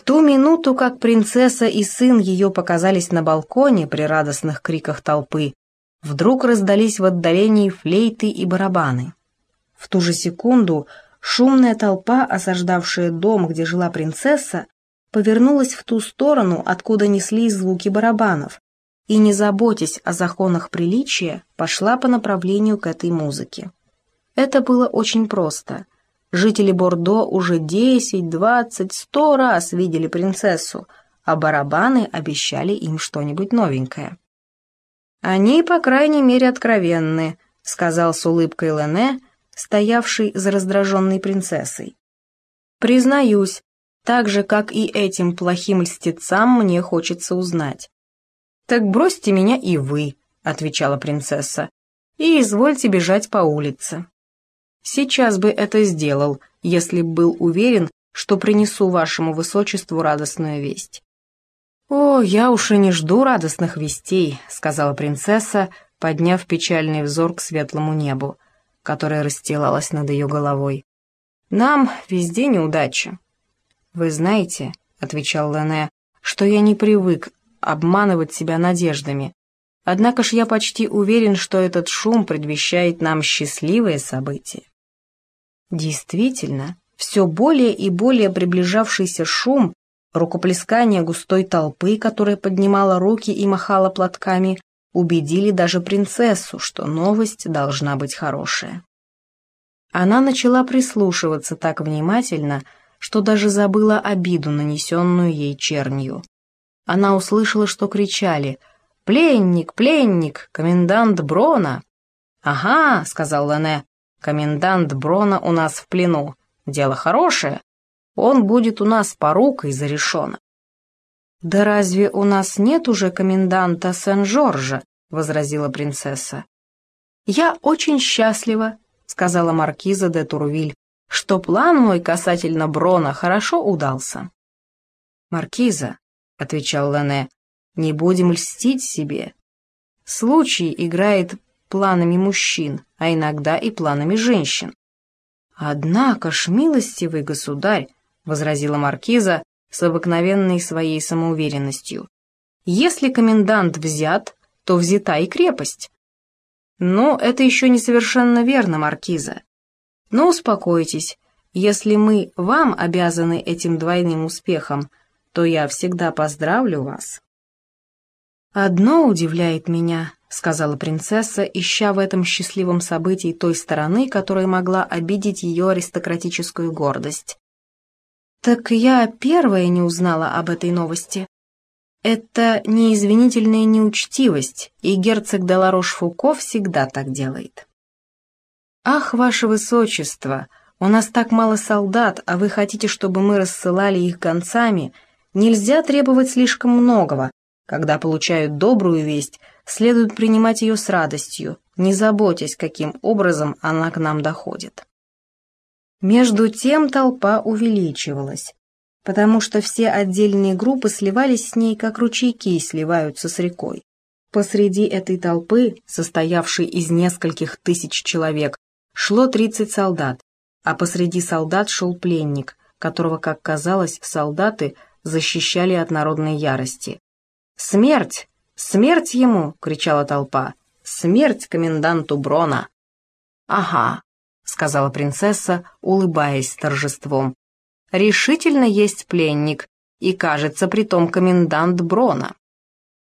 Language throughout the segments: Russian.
В ту минуту, как принцесса и сын ее показались на балконе при радостных криках толпы, вдруг раздались в отдалении флейты и барабаны. В ту же секунду шумная толпа, осаждавшая дом, где жила принцесса, повернулась в ту сторону, откуда неслись звуки барабанов, и, не заботясь о законах приличия, пошла по направлению к этой музыке. Это было очень просто. Жители Бордо уже десять, двадцать, сто раз видели принцессу, а барабаны обещали им что-нибудь новенькое. «Они, по крайней мере, откровенны», — сказал с улыбкой Лене, стоявший за раздраженной принцессой. «Признаюсь, так же, как и этим плохим льстецам, мне хочется узнать». «Так бросьте меня и вы», — отвечала принцесса, — «и извольте бежать по улице». Сейчас бы это сделал, если б был уверен, что принесу вашему высочеству радостную весть. «О, я уж и не жду радостных вестей», — сказала принцесса, подняв печальный взор к светлому небу, которое расстилалось над ее головой. «Нам везде неудача». «Вы знаете», — отвечал Лене, — «что я не привык обманывать себя надеждами. Однако ж я почти уверен, что этот шум предвещает нам счастливые события. Действительно, все более и более приближавшийся шум, рукоплескание густой толпы, которая поднимала руки и махала платками, убедили даже принцессу, что новость должна быть хорошая. Она начала прислушиваться так внимательно, что даже забыла обиду, нанесенную ей чернью. Она услышала, что кричали «Пленник! Пленник! Комендант Брона!» «Ага», — сказал Лене, Комендант Брона у нас в плену. Дело хорошее. Он будет у нас порукой за решено. «Да разве у нас нет уже коменданта Сен-Жоржа?» — возразила принцесса. «Я очень счастлива», — сказала маркиза де Турвиль, «что план мой касательно Брона хорошо удался». «Маркиза», — отвечал Лене, — «не будем льстить себе. Случай играет планами мужчин, а иногда и планами женщин. «Однако ж, милостивый государь», — возразила маркиза с обыкновенной своей самоуверенностью, «если комендант взят, то взята и крепость». «Но это еще не совершенно верно, маркиза. Но успокойтесь, если мы вам обязаны этим двойным успехом, то я всегда поздравлю вас». «Одно удивляет меня», — сказала принцесса, ища в этом счастливом событии той стороны, которая могла обидеть ее аристократическую гордость. «Так я первая не узнала об этой новости. Это неизвинительная неучтивость, и герцог Деларош-Фуко всегда так делает». «Ах, ваше высочество, у нас так мало солдат, а вы хотите, чтобы мы рассылали их гонцами? Нельзя требовать слишком многого, когда получают добрую весть, следует принимать ее с радостью, не заботясь, каким образом она к нам доходит. Между тем толпа увеличивалась, потому что все отдельные группы сливались с ней, как ручейки сливаются с рекой. Посреди этой толпы, состоявшей из нескольких тысяч человек, шло 30 солдат, а посреди солдат шел пленник, которого, как казалось, солдаты защищали от народной ярости. «Смерть! «Смерть ему!» — кричала толпа. «Смерть коменданту Брона!» «Ага», — сказала принцесса, улыбаясь торжеством. «Решительно есть пленник, и, кажется, притом комендант Брона».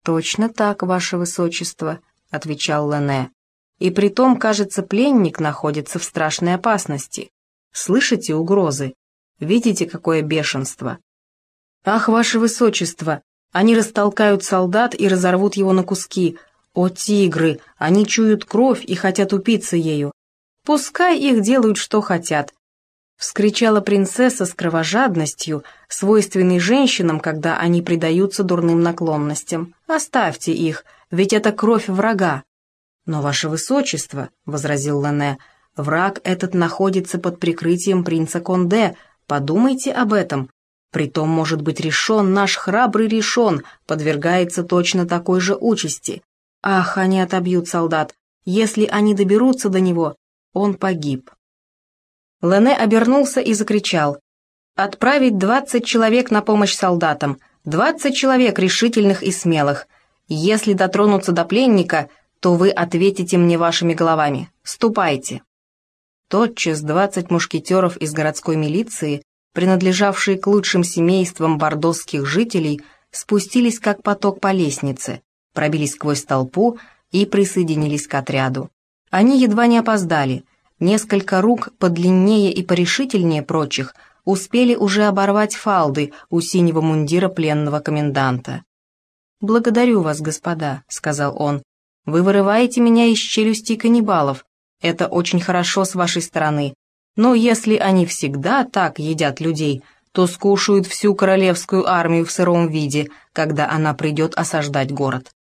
«Точно так, ваше высочество», — отвечал Лене. «И притом, кажется, пленник находится в страшной опасности. Слышите угрозы? Видите, какое бешенство?» «Ах, ваше высочество, они растолкают солдат и разорвут его на куски. О, тигры! Они чуют кровь и хотят упиться ею. Пускай их делают, что хотят. Вскричала принцесса с кровожадностью, свойственной женщинам, когда они предаются дурным наклонностям. «Оставьте их, ведь это кровь врага». «Но, ваше высочество», — возразил Лене, — «враг этот находится под прикрытием принца Конде. Подумайте об этом. Притом, может быть, решен, наш храбрый решен, подвергается точно такой же участи. Ах, они отобьют солдат. Если они доберутся до него, он погиб. Лене обернулся и закричал. Отправить двадцать человек на помощь солдатам, двадцать человек решительных и смелых. Если дотронуться до пленника, то вы ответите мне вашими головами. Ступайте. Тотчас двадцать мушкетеров из городской милиции, принадлежавшие к лучшим семействам бордосских жителей, спустились как поток по лестнице, пробились сквозь толпу и присоединились к отряду. Они едва не опоздали. Несколько рук подлиннее и порешительнее прочих успели уже оборвать фалды у синего мундира пленного коменданта. «Благодарю вас, господа», — сказал он. «Вы вырываете меня из челюсти каннибалов, это очень хорошо с вашей стороны. Но если они всегда так едят людей, то скушают всю королевскую армию в сыром виде, когда она придет осаждать город.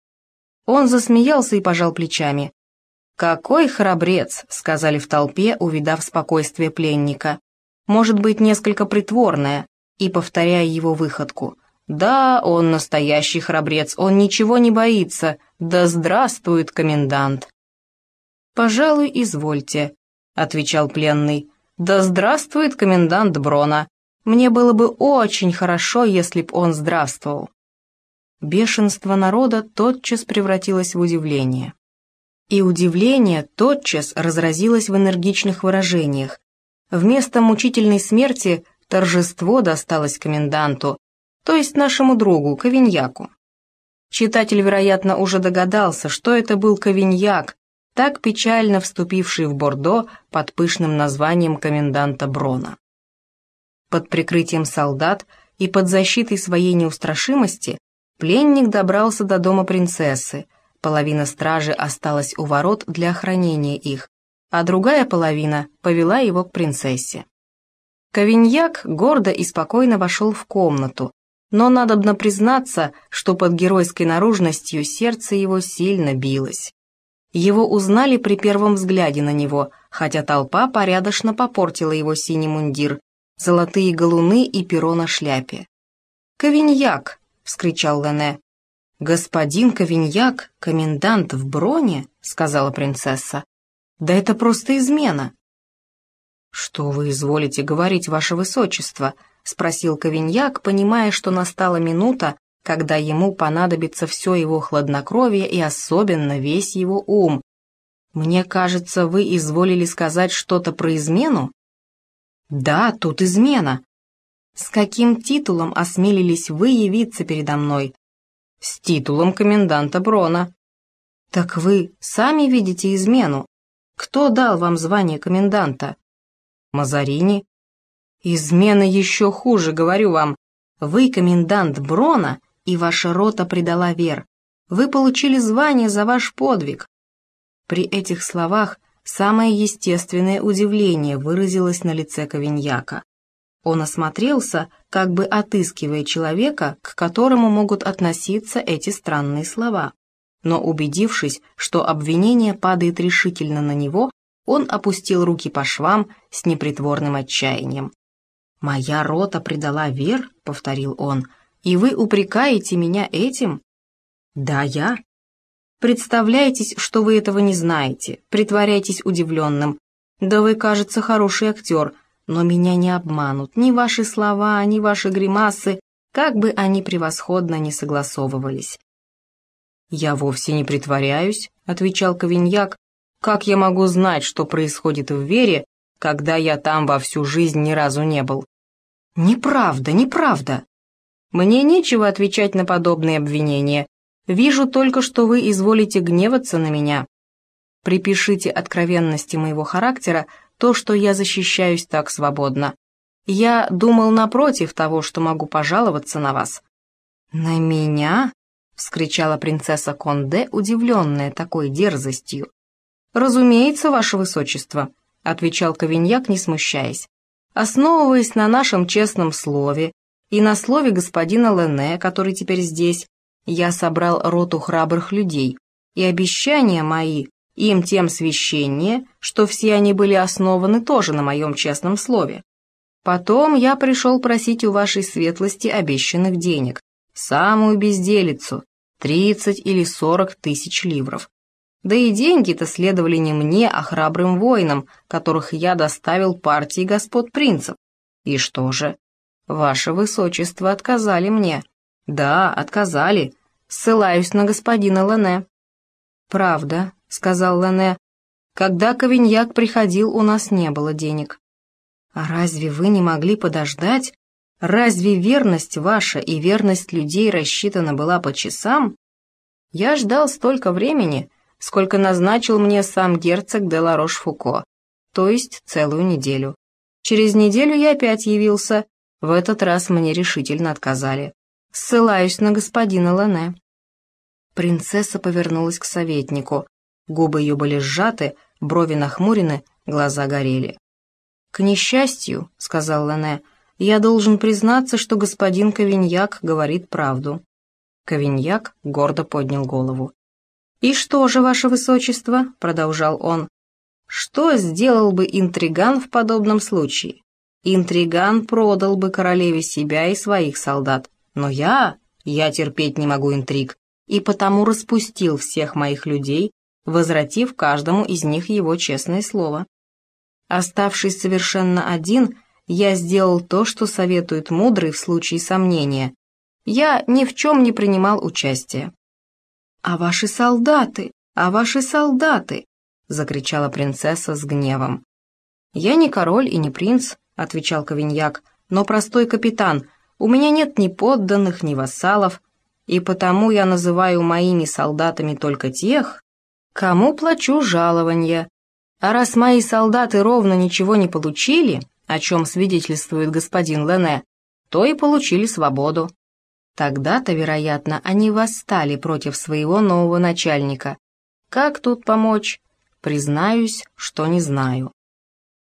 Он засмеялся и пожал плечами. «Какой храбрец!» — сказали в толпе, увидав спокойствие пленника. «Может быть, несколько притворное», и повторяя его выходку. «Да, он настоящий храбрец, он ничего не боится. Да здравствует комендант!» «Пожалуй, извольте», — отвечал пленный. «Да здравствует комендант Брона. Мне было бы очень хорошо, если б он здравствовал». Бешенство народа тотчас превратилось в удивление. И удивление тотчас разразилось в энергичных выражениях. Вместо мучительной смерти торжество досталось коменданту, то есть нашему другу, Ковиньяку. Читатель, вероятно, уже догадался, что это был Ковиньяк, так печально вступивший в Бордо под пышным названием коменданта Брона. Под прикрытием солдат и под защитой своей неустрашимости пленник добрался до дома принцессы, половина стражи осталась у ворот для охранения их, а другая половина повела его к принцессе. Ковиньяк гордо и спокойно вошел в комнату, но надобно признаться, что под геройской наружностью сердце его сильно билось. Его узнали при первом взгляде на него, хотя толпа порядочно попортила его синий мундир, золотые галуны и перо на шляпе. «Ковиньяк!» — вскричал Лене. «Господин Ковиньяк, комендант в броне?» — сказала принцесса. «Да это просто измена!» «Что вы изволите говорить, ваше высочество?» — спросил Ковиньяк, понимая, что настала минута, когда ему понадобится все его хладнокровие и особенно весь его ум. Мне кажется, вы изволили сказать что-то про измену? Да, тут измена. С каким титулом осмелились вы явиться передо мной? С титулом коменданта Брона. Так вы сами видите измену. Кто дал вам звание коменданта? Мазарини. Измена еще хуже, говорю вам. Вы комендант Брона и ваша рота предала Вер. Вы получили звание за ваш подвиг». При этих словах самое естественное удивление выразилось на лице Ковиньяка. Он осмотрелся, как бы отыскивая человека, к которому могут относиться эти странные слова. Но убедившись, что обвинение падает решительно на него, он опустил руки по швам с непритворным отчаянием. «Моя рота предала Вер», — повторил он, — и вы упрекаете меня этим? Да, я. Представляетесь, что вы этого не знаете, притворяйтесь удивленным. Да вы, кажется, хороший актер, но меня не обманут ни ваши слова, ни ваши гримасы, как бы они превосходно не согласовывались. «Я вовсе не притворяюсь», — отвечал Ковиньяк. «Как я могу знать, что происходит в Вере, когда я там во всю жизнь ни разу не был?» «Неправда, неправда!» Мне нечего отвечать на подобные обвинения. Вижу только, что вы изволите гневаться на меня. Припишите откровенности моего характера то, что я защищаюсь так свободно. Я думал напротив того, что могу пожаловаться на вас». «На меня?» — вскричала принцесса Конде, удивленная такой дерзостью. «Разумеется, ваше высочество», — отвечал Ковиньяк, не смущаясь. «Основываясь на нашем честном слове, и на слове господина Лене, который теперь здесь, я собрал роту храбрых людей, и обещания мои им тем священнее, что все они были основаны тоже на моем честном слове. Потом я пришел просить у вашей светлости обещанных денег, самую безделицу, тридцать или сорок тысяч ливров. Да и деньги-то следовали не мне, а храбрым воинам, которых я доставил партии господ принцев. И что же? Ваше Высочество отказали мне. Да, отказали. Ссылаюсь на господина Лене. Правда, сказал Лене. Когда Ковиньяк приходил, у нас не было денег. А разве вы не могли подождать? Разве верность ваша и верность людей рассчитана была по часам? Я ждал столько времени, сколько назначил мне сам герцог де Ларош-Фуко, то есть целую неделю. Через неделю я опять явился, в этот раз мне решительно отказали. Ссылаюсь на господина Лене. Принцесса повернулась к советнику. Губы ее были сжаты, брови нахмурены, глаза горели. «К несчастью», — сказал Лене, — «я должен признаться, что господин Кавиньяк говорит правду». Кавиньяк гордо поднял голову. «И что же, ваше высочество?» — продолжал он. «Что сделал бы интриган в подобном случае? Интриган продал бы королеве себя и своих солдат. Но я, я терпеть не могу интриг, и потому распустил всех моих людей, возвратив каждому из них его честное слово. Оставшись совершенно один, я сделал то, что советует мудрый в случае сомнения. Я ни в чем не принимал участия. «А ваши солдаты! А ваши солдаты!» — закричала принцесса с гневом. «Я не король и не принц», — отвечал Ковиньяк, — «но простой капитан. У меня нет ни подданных, ни вассалов, и потому я называю моими солдатами только тех, кому плачу жалования, а раз мои солдаты ровно ничего не получили, о чем свидетельствует господин Лене, то и получили свободу. Тогда-то, вероятно, они восстали против своего нового начальника. Как тут помочь? Признаюсь, что не знаю.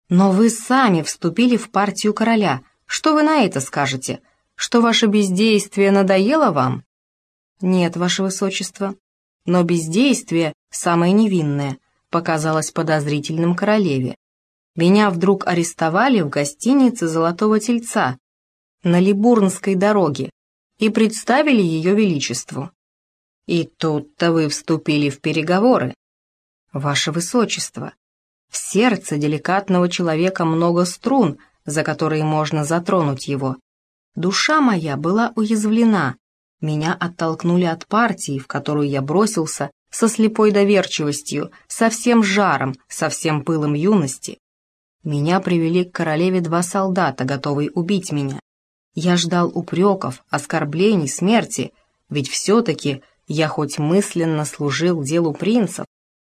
Но вы сами вступили в партию короля. Что вы на это скажете? Что ваше бездействие надоело вам? Нет, ваше высочество. Но бездействие самое невинное — показалось подозрительным королеве. Меня вдруг арестовали в гостинице «Золотого тельца» на Либурнской дороге и представили ее величеству. И тут-то вы вступили в переговоры. Ваше Высочество, в сердце деликатного человека много струн, за которые можно затронуть его. Душа моя была уязвлена, меня оттолкнули от партии, в которую я бросился со слепой доверчивостью, со всем жаром, со всем пылом юности. Меня привели к королеве два солдата, готовые убить меня. Я ждал упреков, оскорблений, смерти, ведь все-таки я хоть мысленно служил делу принцев.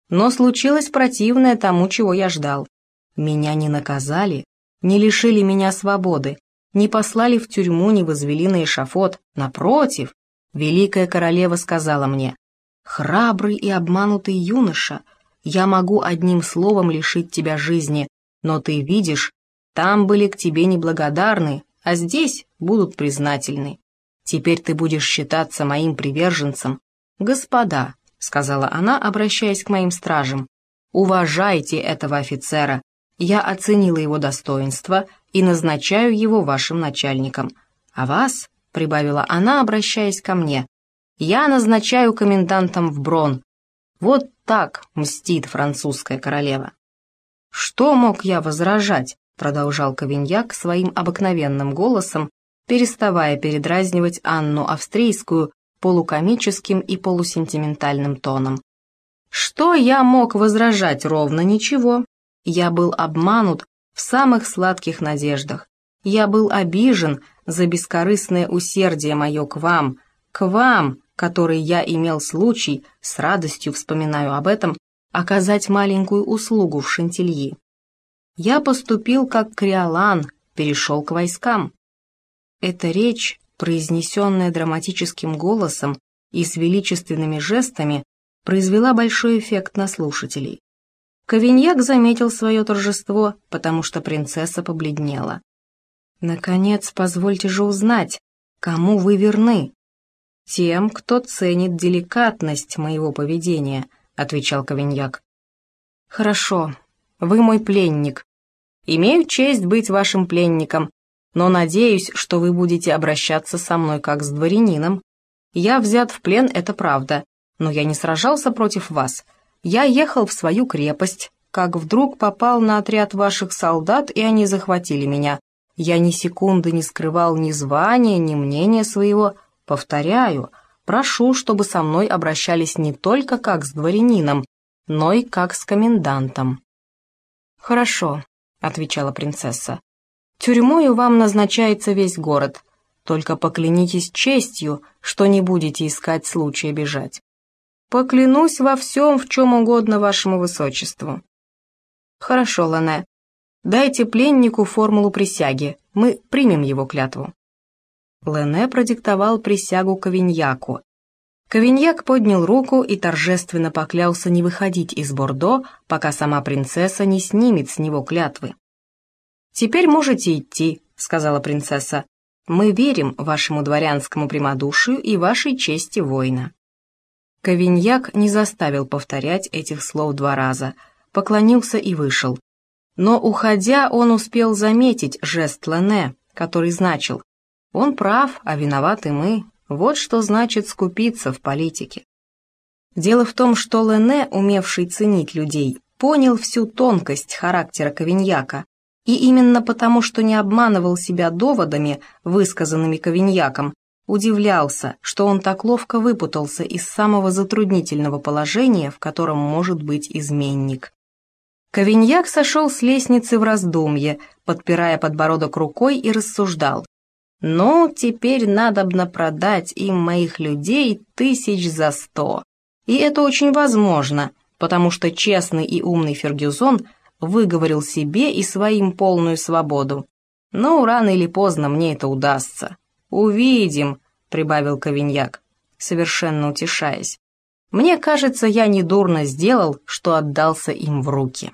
Но случилось противное тому, чего я ждал. Меня не наказали, не лишили меня свободы, не послали в тюрьму, не возвели на эшафот. Напротив, великая королева сказала мне, Храбрый и обманутый юноша, я могу одним словом лишить тебя жизни, но ты видишь, там были к тебе неблагодарны, а здесь будут признательны. Теперь ты будешь считаться моим приверженцем. Господа, — сказала она, обращаясь к моим стражам, — уважайте этого офицера. Я оценила его достоинство и назначаю его вашим начальником. А вас, — прибавила она, обращаясь ко мне, я назначаю комендантом в Брон. Вот так мстит французская королева. Что мог я возражать, продолжал Ковиньяк своим обыкновенным голосом, переставая передразнивать Анну Австрийскую полукомическим и полусентиментальным тоном. Что я мог возражать ровно ничего? Я был обманут в самых сладких надеждах. Я был обижен за бескорыстное усердие мое к вам, к вам, который я имел случай, с радостью вспоминаю об этом, оказать маленькую услугу в Шантильи. Я поступил как Криолан, перешел к войскам. Эта речь, произнесенная драматическим голосом и с величественными жестами, произвела большой эффект на слушателей. Ковиньяк заметил свое торжество, потому что принцесса побледнела. «Наконец, позвольте же узнать, кому вы верны?» «Тем, кто ценит деликатность моего поведения», — отвечал Ковиньяк. «Хорошо, вы мой пленник. Имею честь быть вашим пленником, но надеюсь, что вы будете обращаться со мной как с дворянином. Я взят в плен, это правда, но я не сражался против вас. Я ехал в свою крепость, как вдруг попал на отряд ваших солдат, и они захватили меня. Я ни секунды не скрывал ни звания, ни мнения своего. Повторяю, прошу, чтобы со мной обращались не только как с дворянином, но и как с комендантом». «Хорошо», — отвечала принцесса. «Тюрьмою вам назначается весь город. Только поклянитесь честью, что не будете искать случая бежать». «Поклянусь во всем, в чем угодно вашему высочеству». «Хорошо, Лане. Дайте пленнику формулу присяги. Мы примем его клятву». Лене продиктовал присягу Кавиньяку. Кавиньяк поднял руку и торжественно поклялся не выходить из Бордо, пока сама принцесса не снимет с него клятвы. «Теперь можете идти», — сказала принцесса. «Мы верим вашему дворянскому прямодушию и вашей чести воина». Кавиньяк не заставил повторять этих слов два раза, поклонился и вышел. Но, уходя, он успел заметить жест Лене, который значил «Он прав, а виноваты мы, вот что значит скупиться в политике». Дело в том, что Лене, умевший ценить людей, понял всю тонкость характера Кавиньяка, и именно потому, что не обманывал себя доводами, высказанными Кавиньяком, удивлялся, что он так ловко выпутался из самого затруднительного положения, в котором может быть изменник. Кавиньяк сошел с лестницы в раздумье, подпирая подбородок рукой и рассуждал. «Ну, теперь надобно продать им моих людей тысяч за сто. И это очень возможно, потому что честный и умный Фергюзон выговорил себе и своим полную свободу. Но рано или поздно мне это удастся. «Увидим», — прибавил Кавиньяк, совершенно утешаясь. «Мне кажется, я недурно сделал, что отдался им в руки».